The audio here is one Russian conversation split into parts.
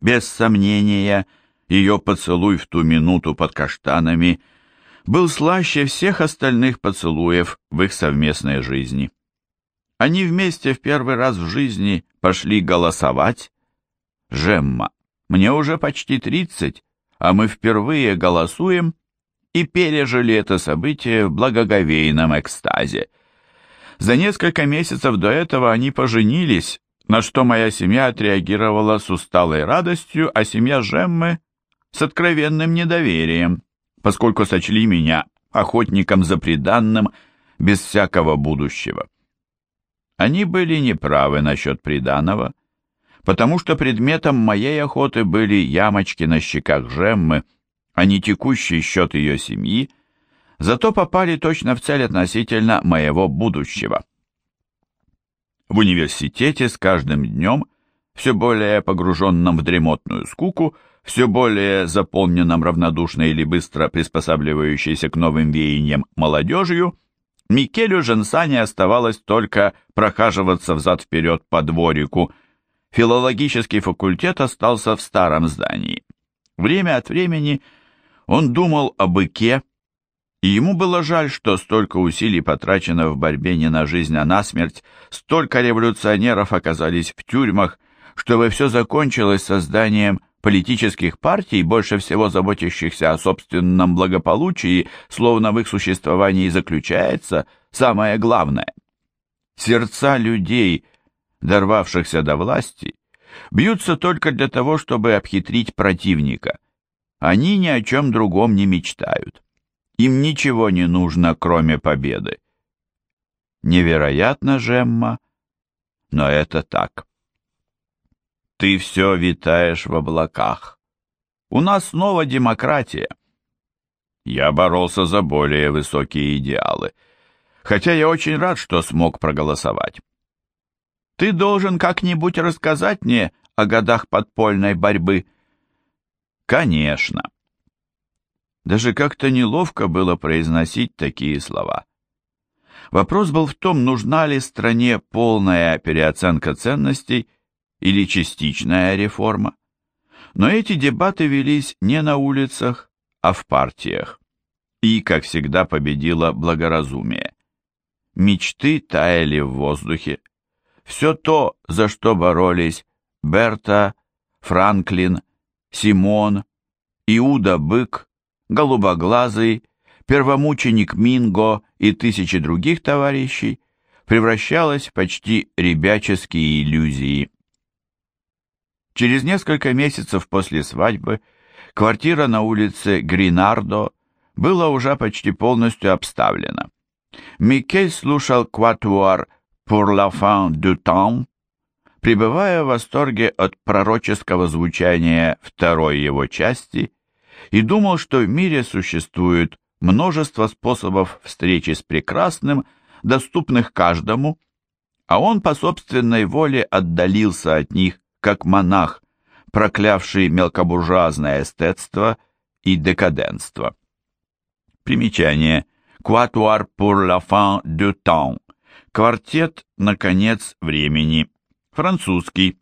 Без сомнения, ее поцелуй в ту минуту под каштанами был слаще всех остальных поцелуев в их совместной жизни. Они вместе в первый раз в жизни пошли голосовать. Жемма, мне уже почти тридцать, а мы впервые голосуем и пережили это событие в благоговейном экстазе. За несколько месяцев до этого они поженились, на что моя семья отреагировала с усталой радостью, а семья Жеммы с откровенным недоверием, поскольку сочли меня охотником за приданным без всякого будущего. Они были неправы насчет приданого, потому что предметом моей охоты были ямочки на щеках Жеммы, а не текущий счет ее семьи, зато попали точно в цель относительно моего будущего. В университете с каждым днем, все более погруженном в дремотную скуку, все более заполненном равнодушной или быстро приспосабливающейся к новым веяниям молодежью, Микелю Женсане оставалось только прохаживаться взад-вперед по дворику. Филологический факультет остался в старом здании. Время от времени он думал о быке, и ему было жаль, что столько усилий потрачено в борьбе не на жизнь, а на смерть, столько революционеров оказались в тюрьмах, чтобы все закончилось созданием политических партий, больше всего заботящихся о собственном благополучии, словно в их существовании заключается самое главное. Сердца людей, дорвавшихся до власти, бьются только для того, чтобы обхитрить противника. Они ни о чем другом не мечтают. Им ничего не нужно, кроме победы. Невероятно, Жемма, но это так. Ты все витаешь в облаках. У нас снова демократия. Я боролся за более высокие идеалы, хотя я очень рад, что смог проголосовать. Ты должен как-нибудь рассказать мне о годах подпольной борьбы. Конечно. Даже как-то неловко было произносить такие слова. Вопрос был в том, нужна ли стране полная переоценка ценностей или частичная реформа. Но эти дебаты велись не на улицах, а в партиях. И, как всегда, победило благоразумие. Мечты таяли в воздухе. Все то, за что боролись Берта, Франклин, Симон, Иуда Бык, Голубоглазый, первомученик Минго и тысячи других товарищей, превращалось в почти ребяческие иллюзии. Через несколько месяцев после свадьбы квартира на улице Гринардо была уже почти полностью обставлена. Микель слушал «Quatuor pour la fin du temps», пребывая в восторге от пророческого звучания второй его части, и думал, что в мире существует множество способов встречи с прекрасным, доступных каждому, а он по собственной воле отдалился от них как монах, проклявший мелкобуржуазное эстетство и декаденство. Примечание. Quatuor pour la fin du temps. Квартет на конец времени. Французский.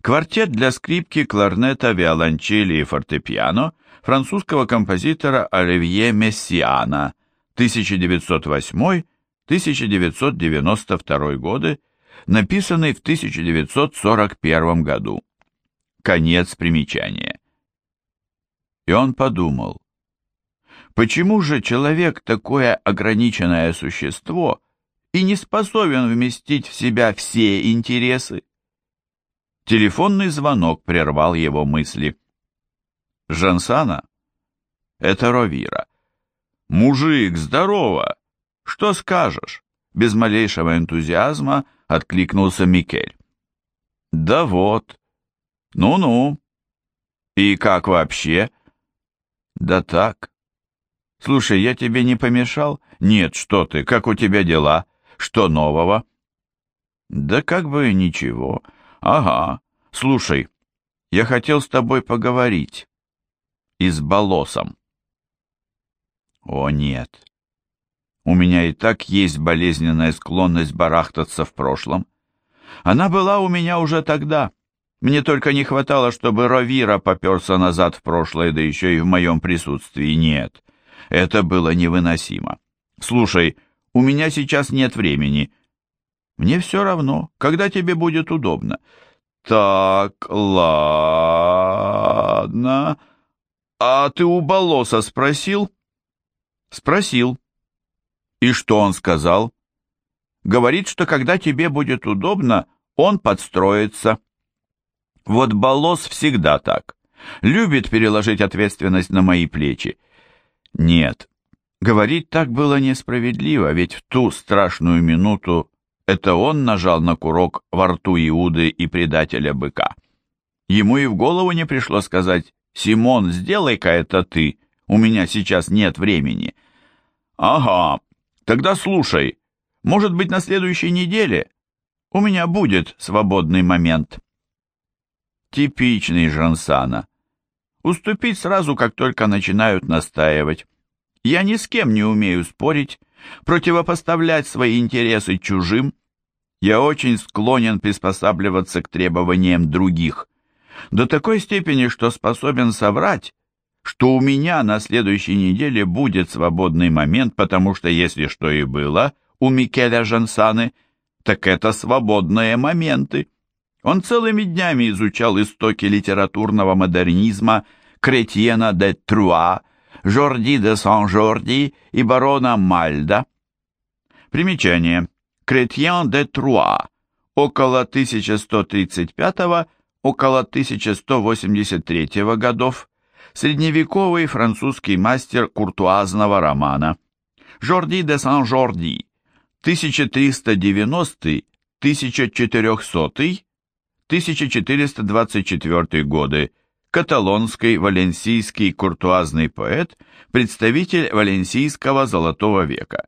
Квартет для скрипки, кларнета, виолончели и фортепиано французского композитора Оливье Мессиана 1908-1992 годы, написанный в 1941 году. Конец примечания. И он подумал, почему же человек такое ограниченное существо и не способен вместить в себя все интересы? Телефонный звонок прервал его мысли. Жансана? Это Ровира. Мужик, здорово! Что скажешь? Без малейшего энтузиазма откликнулся Микель. Да вот. Ну-ну. И как вообще? Да так. Слушай, я тебе не помешал? Нет, что ты, как у тебя дела? Что нового? Да как бы ничего. Ага. Слушай, я хотел с тобой поговорить. И с Болосом. О, нет. У меня и так есть болезненная склонность барахтаться в прошлом. Она была у меня уже тогда, Мне только не хватало, чтобы Ровира поперся назад в прошлое, да еще и в моем присутствии. Нет, это было невыносимо. Слушай, у меня сейчас нет времени. Мне все равно, когда тебе будет удобно. Так, ладно. А ты у Болоса спросил? Спросил. И что он сказал? Говорит, что когда тебе будет удобно, он подстроится. Вот Болос всегда так. Любит переложить ответственность на мои плечи. Нет, говорить так было несправедливо, ведь в ту страшную минуту это он нажал на курок во рту Иуды и предателя быка. Ему и в голову не пришло сказать «Симон, сделай-ка это ты, у меня сейчас нет времени». «Ага, тогда слушай, может быть, на следующей неделе у меня будет свободный момент». Типичный Жансана. Уступить сразу, как только начинают настаивать. Я ни с кем не умею спорить, противопоставлять свои интересы чужим. Я очень склонен приспосабливаться к требованиям других. До такой степени, что способен соврать, что у меня на следующей неделе будет свободный момент, потому что если что и было у Микеля Жансаны, так это свободные моменты. Он целыми днями изучал истоки литературного модернизма Кретьена де Труа, Жорди де Сан-Жорди и барона Мальда. Примечание. Кретьен де Труа. Около 1135 около 1183 годов. Средневековый французский мастер куртуазного романа. Жорди де Сан-Жорди. 1390-1400 1424 годы, каталонский валенсийский куртуазный поэт, представитель валенсийского золотого века.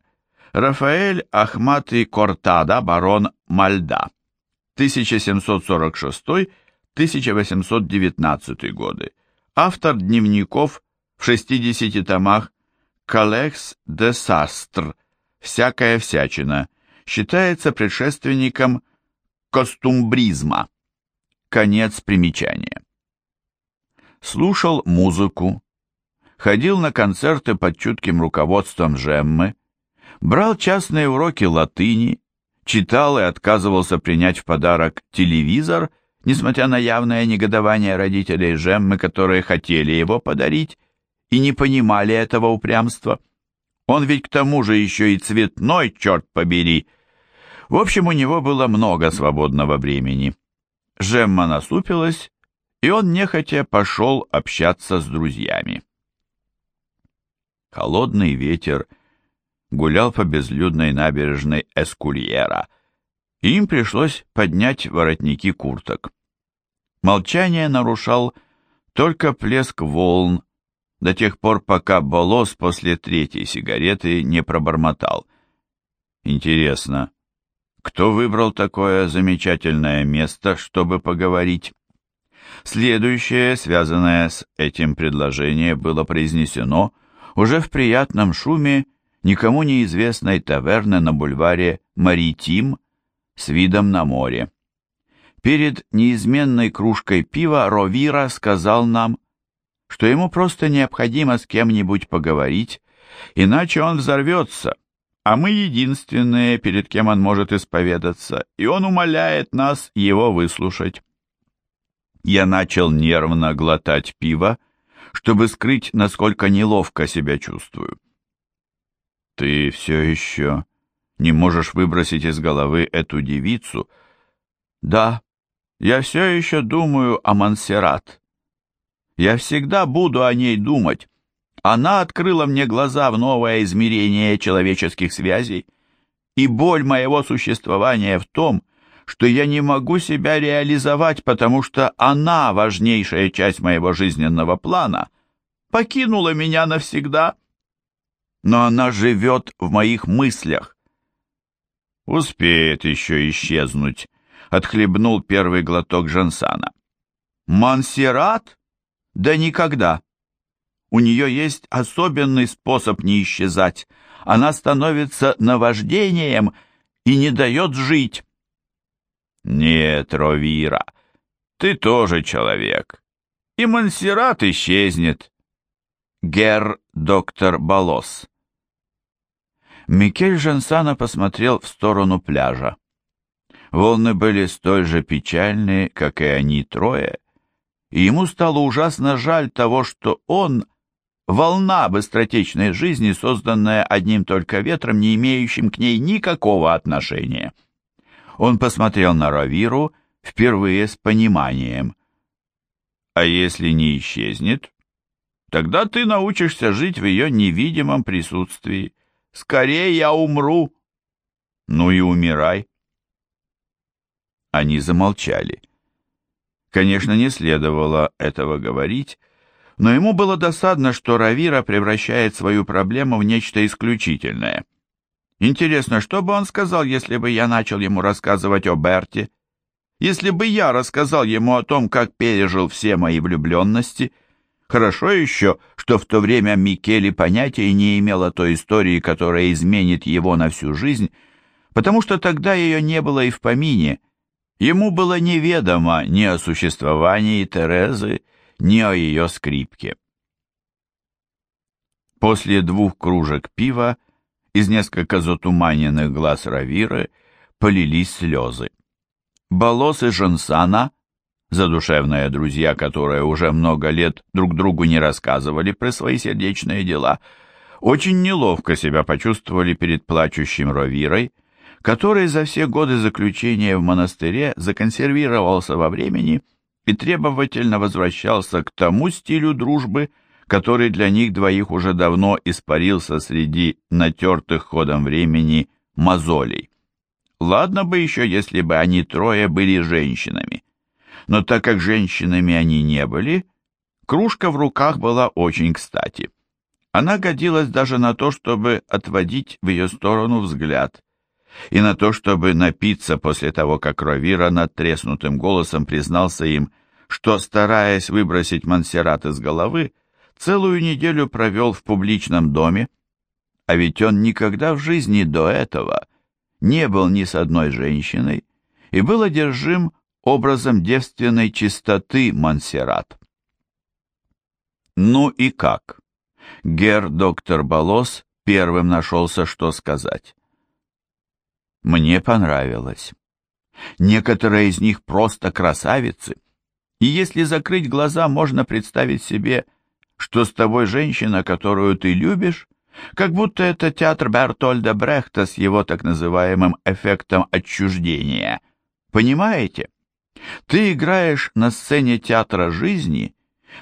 Рафаэль Ахмат и Кортада, барон Мальда, 1746-1819 годы, автор дневников в 60 томах «Калекс де Састр», «Всякая всячина», считается предшественником костумбризма. Конец примечания. Слушал музыку, ходил на концерты под чутким руководством Жеммы, брал частные уроки латыни, читал и отказывался принять в подарок телевизор, несмотря на явное негодование родителей Жеммы, которые хотели его подарить и не понимали этого упрямства. Он ведь к тому же еще и цветной, черт побери. В общем, у него было много свободного времени. Жемма насупилась, и он нехотя пошел общаться с друзьями. Холодный ветер гулял по безлюдной набережной Эскульера, им пришлось поднять воротники курток. Молчание нарушал только плеск волн до тех пор, пока Болос после третьей сигареты не пробормотал. Интересно, кто выбрал такое замечательное место, чтобы поговорить? Следующее, связанное с этим предложением, было произнесено уже в приятном шуме никому неизвестной таверны на бульваре Маритим с видом на море. Перед неизменной кружкой пива Ровира сказал нам, что ему просто необходимо с кем-нибудь поговорить, иначе он взорвется, а мы единственные, перед кем он может исповедаться, и он умоляет нас его выслушать. Я начал нервно глотать пиво, чтобы скрыть, насколько неловко себя чувствую. Ты все еще не можешь выбросить из головы эту девицу? Да, я все еще думаю о Монсеррат. Я всегда буду о ней думать, она открыла мне глаза в новое измерение человеческих связей, и боль моего существования в том, что я не могу себя реализовать, потому что она, важнейшая часть моего жизненного плана, покинула меня навсегда. Но она живет в моих мыслях. Успеет еще исчезнуть, отхлебнул первый глоток Жансана. Мансерат? Да никогда. У нее есть особенный способ не исчезать. Она становится наваждением и не дает жить. Нет, Ровира, ты тоже человек. И Монсеррат исчезнет. Гер доктор Болос. Микель Жансана посмотрел в сторону пляжа. Волны были столь же печальные, как и они трое, и ему стало ужасно жаль того, что он — волна быстротечной жизни, созданная одним только ветром, не имеющим к ней никакого отношения. Он посмотрел на Равиру впервые с пониманием. «А если не исчезнет, тогда ты научишься жить в ее невидимом присутствии. Скорее я умру!» «Ну и умирай!» Они замолчали. Конечно, не следовало этого говорить, но ему было досадно, что Равира превращает свою проблему в нечто исключительное. Интересно, что бы он сказал, если бы я начал ему рассказывать о Берте? Если бы я рассказал ему о том, как пережил все мои влюбленности? Хорошо еще, что в то время Микеле понятия не имел о той истории, которая изменит его на всю жизнь, потому что тогда ее не было и в помине — Ему было неведомо ни о существовании Терезы, ни о ее скрипке. После двух кружек пива из несколько затуманенных глаз Равиры полились слезы. Болос и Жансана, задушевные друзья, которые уже много лет друг другу не рассказывали про свои сердечные дела, очень неловко себя почувствовали перед плачущим Равирой, который за все годы заключения в монастыре законсервировался во времени и требовательно возвращался к тому стилю дружбы, который для них двоих уже давно испарился среди натертых ходом времени мозолей. Ладно бы еще, если бы они трое были женщинами. Но так как женщинами они не были, кружка в руках была очень кстати. Она годилась даже на то, чтобы отводить в ее сторону взгляд, и на то, чтобы напиться после того, как Ровира над треснутым голосом признался им, что, стараясь выбросить Монсеррат из головы, целую неделю провел в публичном доме, а ведь он никогда в жизни до этого не был ни с одной женщиной и был одержим образом девственной чистоты Монсеррат. Ну и как? Гер доктор Болос первым нашелся, что сказать. Мне понравилось. Некоторые из них просто красавицы. И если закрыть глаза, можно представить себе, что с тобой женщина, которую ты любишь, как будто это театр Бертольда Брехта с его так называемым эффектом отчуждения. Понимаете? Ты играешь на сцене театра жизни,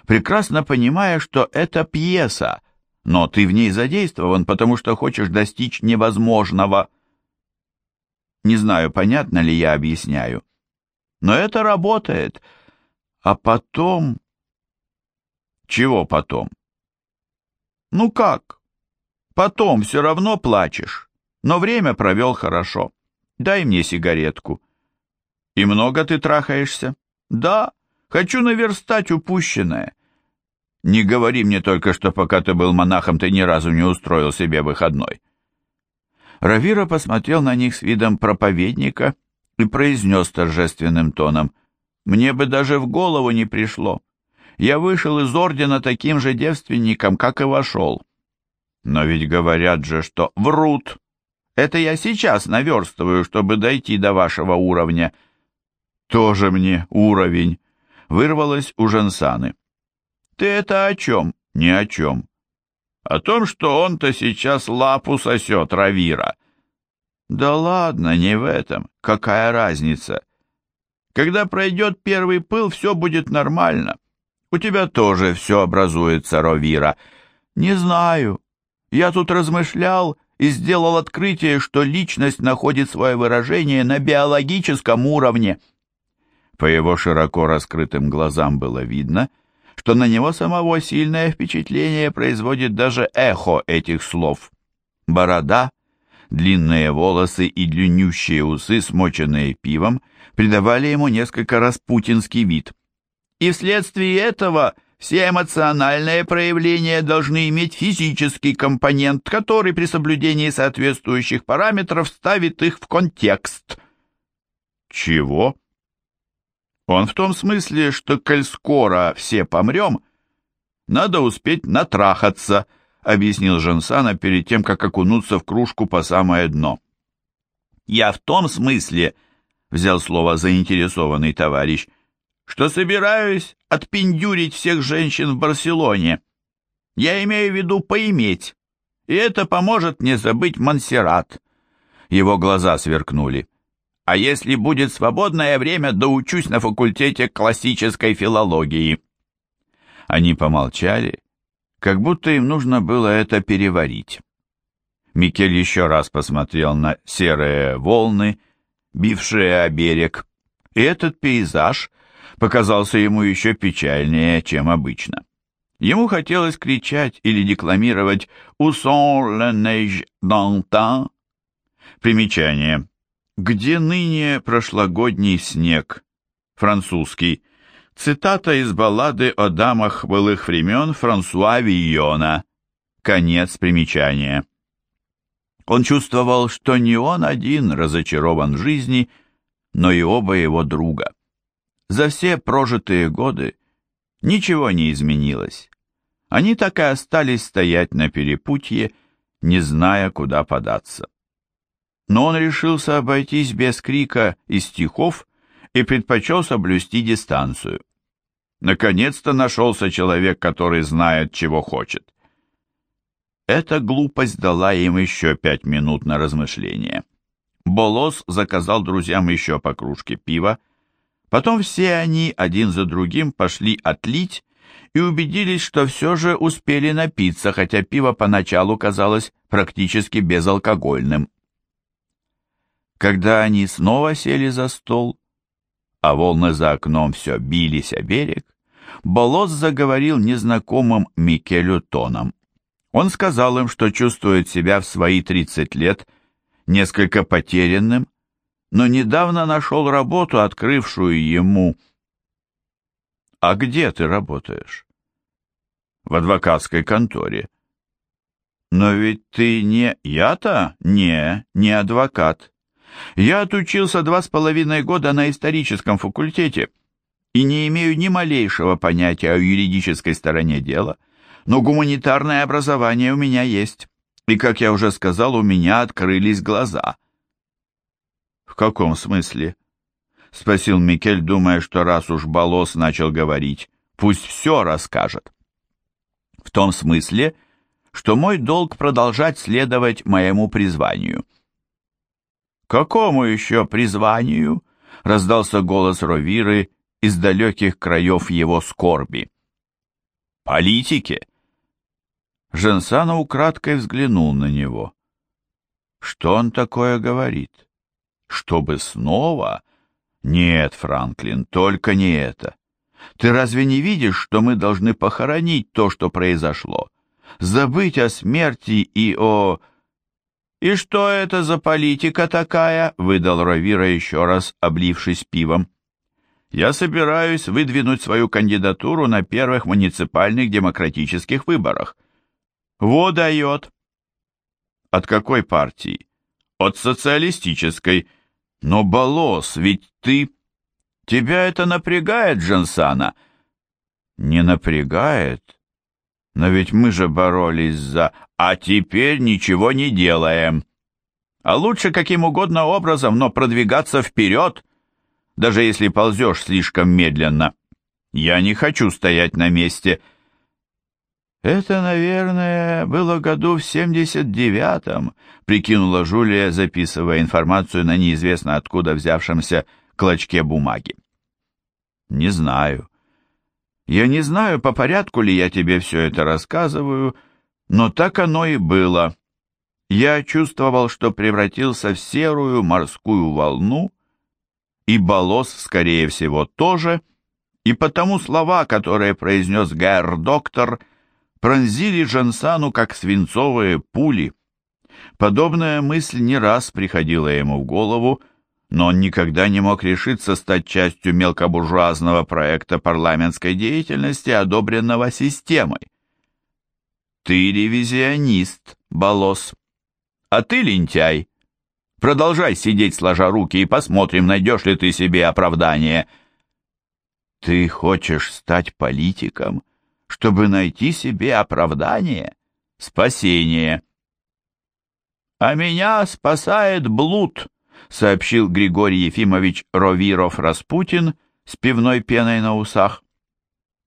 прекрасно понимая, что это пьеса, но ты в ней задействован, потому что хочешь достичь невозможного – не знаю, понятно ли я объясняю. Но это работает. А потом... Чего потом? Ну как? Потом все равно плачешь. Но время провел хорошо. Дай мне сигаретку. И много ты трахаешься? Да, хочу наверстать упущенное. Не говори мне только, что пока ты был монахом, ты ни разу не устроил себе выходной. Равира посмотрел на них с видом проповедника и произнес торжественным тоном, «Мне бы даже в голову не пришло. Я вышел из ордена таким же девственником, как и вошел». «Но ведь говорят же, что врут. Это я сейчас наверстываю, чтобы дойти до вашего уровня». «Тоже мне уровень», — вырвалось у Жансаны. «Ты это о чем?» «Ни о чем. О том, что он-то сейчас лапу сосет, Равира. Да ладно, не в этом. Какая разница? Когда пройдет первый пыл, все будет нормально. У тебя тоже все образуется, Равира. Не знаю. Я тут размышлял и сделал открытие, что личность находит свое выражение на биологическом уровне. По его широко раскрытым глазам было видно — что на него самого сильное впечатление производит даже эхо этих слов. Борода, длинные волосы и длиннющие усы, смоченные пивом, придавали ему несколько распутинский вид. И вследствие этого все эмоциональные проявления должны иметь физический компонент, который при соблюдении соответствующих параметров ставит их в контекст. Чего? Он в том смысле, что коль скоро все помрем, надо успеть натрахаться, объяснил Жансана перед тем, как окунуться в кружку по самое дно. Я в том смысле, взял слово заинтересованный товарищ, что собираюсь отпиндюрить всех женщин в Барселоне. Я имею в виду поиметь, и это поможет мне забыть Монсеррат. Его глаза сверкнули. А если будет свободное время, доучусь на факультете классической филологии. Они помолчали, как будто им нужно было это переварить. Микель еще раз посмотрел на серые волны, бившие о берег, и этот пейзаж показался ему еще печальнее, чем обычно. Ему хотелось кричать или декламировать «Où le neige d'antan?» Примечание. «Где ныне прошлогодний снег?» Французский. Цитата из баллады о дамах былых времен Франсуа Вийона. Конец примечания. Он чувствовал, что не он один разочарован в жизни, но и оба его друга. За все прожитые годы ничего не изменилось. Они так и остались стоять на перепутье, не зная, куда податься. Но он решился обойтись без крика и стихов и предпочел соблюсти дистанцию. Наконец-то нашелся человек, который знает, чего хочет. Эта глупость дала им еще пять минут на размышление. Болос заказал друзьям еще по кружке пива, потом все они один за другим пошли отлить и убедились, что все же успели напиться, хотя пиво поначалу казалось практически безалкогольным. Когда они снова сели за стол, а волны за окном все бились о берег, Болос заговорил незнакомым Микелю тоном. Он сказал им, что чувствует себя в свои 30 лет несколько потерянным, но недавно нашел работу, открывшую ему «А где ты работаешь?» «В адвокатской конторе». «Но ведь ты не... Я-то? Не, не адвокат. Я отучился два с половиной года на историческом факультете и не имею ни малейшего понятия о юридической стороне дела, но гуманитарное образование у меня есть. И, как я уже сказал, у меня открылись глаза». «В каком смысле?» — спросил Микель, думая, что раз уж Болос начал говорить, пусть все расскажет. «В том смысле, что мой долг продолжать следовать моему призванию». «Какому еще призванию?» — раздался голос Ровиры из далеких краев его скорби. «Политике». Женсана украдкой взглянул на него. «Что он такое говорит? Чтобы снова...» Нет, Франклин, только не это. Ты разве не видишь, что мы должны похоронить то, что произошло? Забыть о смерти и о... «И что это за политика такая?» — выдал Равира еще раз, облившись пивом. «Я собираюсь выдвинуть свою кандидатуру на первых муниципальных демократических выборах». «Во дает!» «От какой партии?» «От социалистической». Но, Болос, ведь ты... Тебя это напрягает, Джансана? Не напрягает. Но ведь мы же боролись за... А теперь ничего не делаем. А лучше каким угодно образом, но продвигаться вперед, даже если ползешь слишком медленно. Я не хочу стоять на месте. — «Это, наверное, было году в семьдесят девятом», — прикинула Жулия, записывая информацию на неизвестно откуда взявшемся клочке бумаги. «Не знаю. Я не знаю, по порядку ли я тебе все это рассказываю, но так оно и было. Я чувствовал, что превратился в серую морскую волну, и Болос, скорее всего, тоже, и потому слова, которые произнес гэр-доктор — пронзили Жансану, как свинцовые пули. Подобная мысль не раз приходила ему в голову, но он никогда не мог решиться стать частью мелкобуржуазного проекта парламентской деятельности, одобренного системой. «Ты ревизионист, Болос. А ты лентяй. Продолжай сидеть сложа руки и посмотрим, найдешь ли ты себе оправдание». Ты хочешь стать политиком, чтобы найти себе оправдание, спасение. А меня спасает блуд, сообщил Григорий Ефимович Ровиров-Распутин с пивной пеной на усах.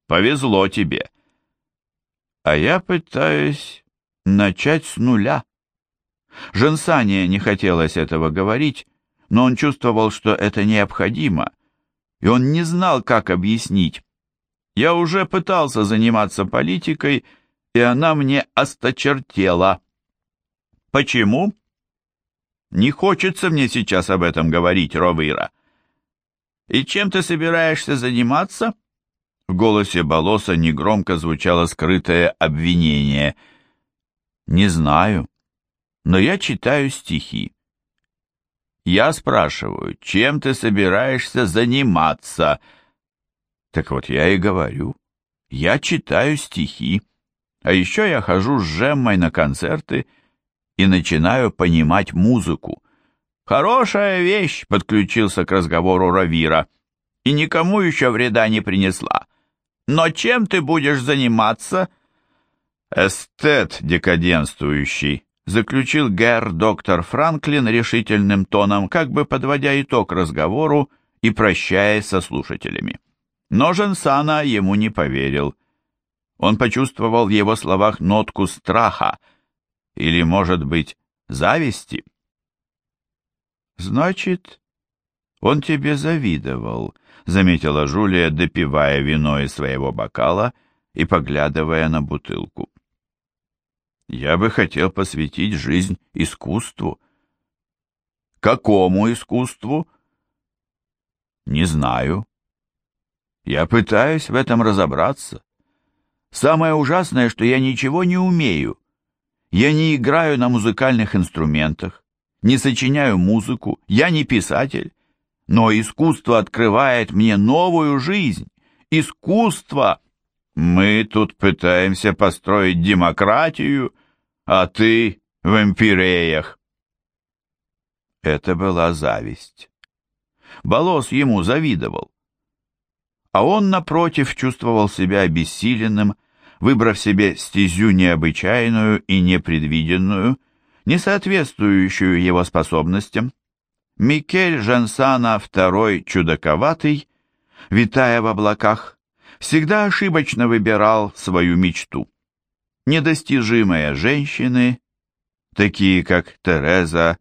Повезло тебе. А я пытаюсь начать с нуля. Женсане не хотелось этого говорить, но он чувствовал, что это необходимо, и он не знал, как объяснить. Я уже пытался заниматься политикой, и она мне осточертела. Почему? Не хочется мне сейчас об этом говорить, Ровыра. И чем ты собираешься заниматься? В голосе Болоса негромко звучало скрытое обвинение. Не знаю, но я читаю стихи. Я спрашиваю, чем ты собираешься заниматься? Так вот я и говорю. Я читаю стихи. А еще я хожу с Жеммой на концерты и начинаю понимать музыку. Хорошая вещь, подключился к разговору Равира, и никому еще вреда не принесла. Но чем ты будешь заниматься? Эстет декаденствующий, заключил гэр доктор Франклин решительным тоном, как бы подводя итог разговору и прощаясь со слушателями. Но Женсана ему не поверил. Он почувствовал в его словах нотку страха или, может быть, зависти. «Значит, он тебе завидовал», — заметила Жулия, допивая вино из своего бокала и поглядывая на бутылку. Я бы хотел посвятить жизнь искусству. Какому искусству? Не знаю. Я пытаюсь в этом разобраться. Самое ужасное, что я ничего не умею. Я не играю на музыкальных инструментах, не сочиняю музыку, я не писатель. Но искусство открывает мне новую жизнь. Искусство мы тут пытаемся построить демократию, а ты в империях. Это была зависть. Болос ему завидовал. А он, напротив, чувствовал себя обессиленным, выбрав себе стезю необычайную и непредвиденную, не соответствующую его способностям. Микель Жансана II чудаковатый, витая в облаках, всегда ошибочно выбирал свою мечту. Недостижимые женщины, такие как Тереза,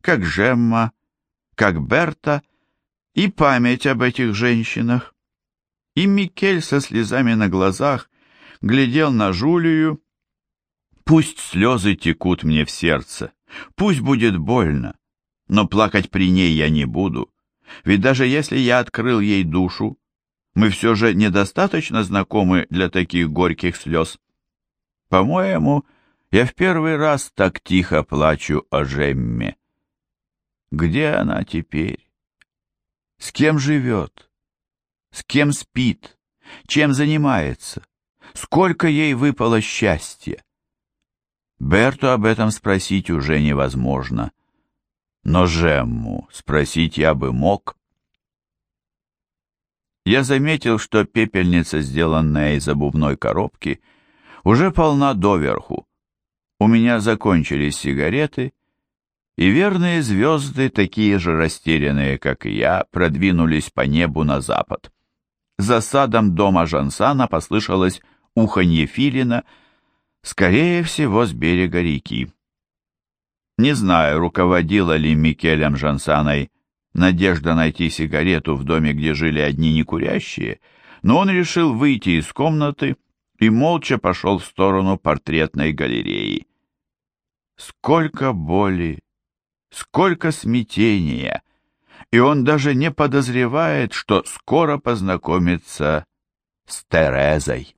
как Жемма, как Берта, и память об этих женщинах. И Микель со слезами на глазах глядел на Жулию. «Пусть слезы текут мне в сердце, пусть будет больно, но плакать при ней я не буду, ведь даже если я открыл ей душу, мы все же недостаточно знакомы для таких горьких слез. По-моему, я в первый раз так тихо плачу о Жемме. Где она теперь? С кем живет? С кем спит? Чем занимается? Сколько ей выпало счастья? Берту об этом спросить уже невозможно. Но Жемму спросить я бы мог я заметил, что пепельница, сделанная из обувной коробки, уже полна доверху. У меня закончились сигареты, и верные звезды, такие же растерянные, как и я, продвинулись по небу на запад. За садом дома Жансана послышалось уханье филина, скорее всего, с берега реки. Не знаю, руководила ли Микелем Жансаной надежда найти сигарету в доме, где жили одни некурящие, но он решил выйти из комнаты и молча пошел в сторону портретной галереи. Сколько боли, сколько смятения, и он даже не подозревает, что скоро познакомится с Терезой.